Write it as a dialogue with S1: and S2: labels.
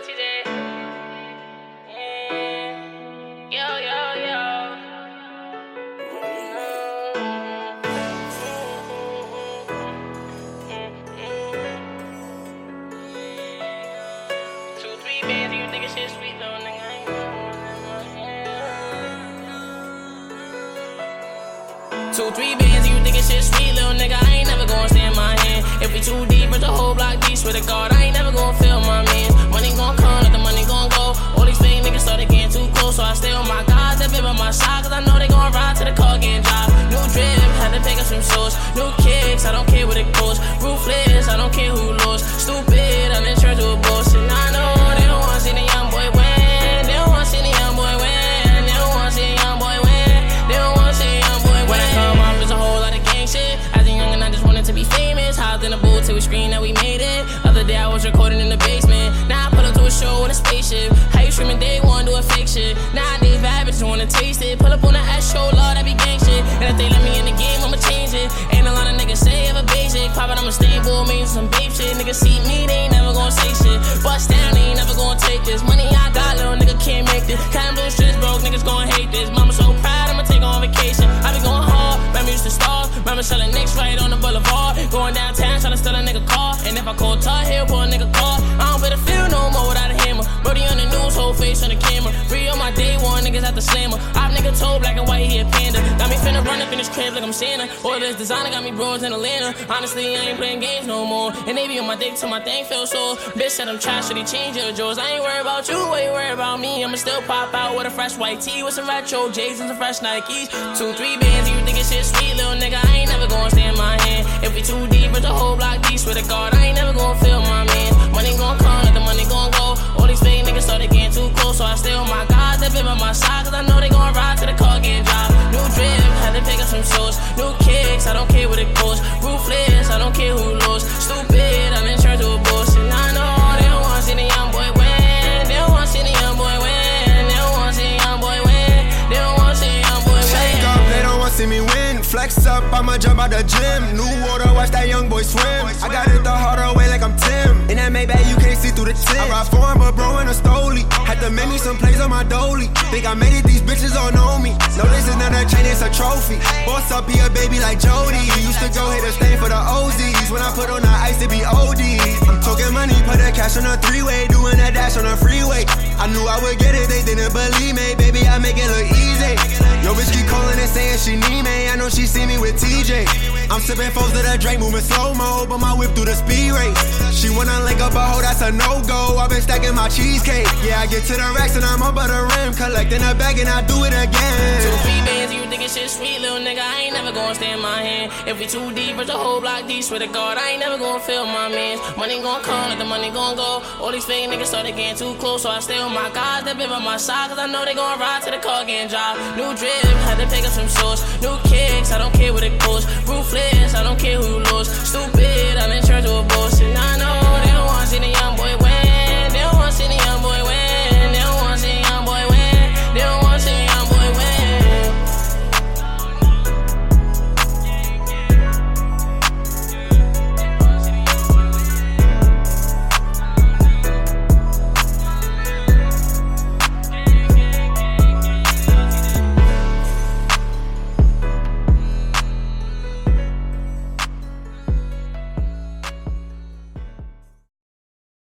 S1: Mm. Mm. Two, three bands, you niggas shit sweet though, nigga. Two, three bands, you niggas shit sweet, little nigga. I ain't never gonna stand my hand. If we too deep, it's a whole block deep. Swear to God, I ain't never gonna some shows. New kicks, I don't care what it costs. Ruthless, I don't care who lost. Stupid, I done turned to a boss, and I know they don't wanna see the young boy win. They don't wanna see the young boy win. They don't wanna see the young boy win. They don't wanna see the young boy win. When I come up, there's a whole lot of gang shit. As a youngin', I just wanted to be famous. Hopped in the booth till we screamed that we made it. Other day I was recording in the basement. Now I pull up to a show in a spaceship. Ever basic. Pop it, I'ma stay bull, mean some babe shit. Nigga, see me, they crib like I'm Santa. All this designer got me bros in Atlanta. Honestly, I ain't playing games no more. And they be on my dick till my thing feel sore. Bitch said I'm trash, should he change your jaws? I ain't worried about you, what you worried about me? I'ma still pop out with a fresh white tee with some retro J's and some fresh Nikes. Two, three bands, you think it's shit sweet, little nigga. I ain't never gonna stand my hand. If we too deep, but the whole block deep, swear to God, Up,
S2: I'ma jump out the gym. New water, watch that young boy swim. I got it the harder way like I'm Tim. In that Maybach, you can't see through the tint. I ride foreign, but bro in a stoley. Had to make me some plays on my dolly. Think I made it, these bitches all know me. No, this is not a chain, it's a trophy. Boss up, be a baby like Jody. Used to go hit a stain for the OZs. When I put on the ice, it be OD. I'm talking money, put that cash on a three way. Doing that dash on a freeway. I knew I would get it, they didn't believe me. TJ. I'm sipping foes to the Drake, moving slow mo, but my whip through the speed race. She wanna link up a hoe, that's a no go. I've been stacking my cheesecake. Yeah, I get to the racks and I'm up by the rim, collecting a bag and I do it again
S1: gon' stay in my hand. If we too deep, it's a whole block deep. Swear to God, I ain't never gon' feel my mans. Money gon' come, let the money gon' go. All these fake niggas started getting too close, so I stay with my guys that been by my side, cause I know they gon' ride to the car getting dry. New drip, had to pick up some source. New kicks, I don't care what it costs. Ruthless, I don't care who you lose. Stupid, I'm in charge of a boss, and I know.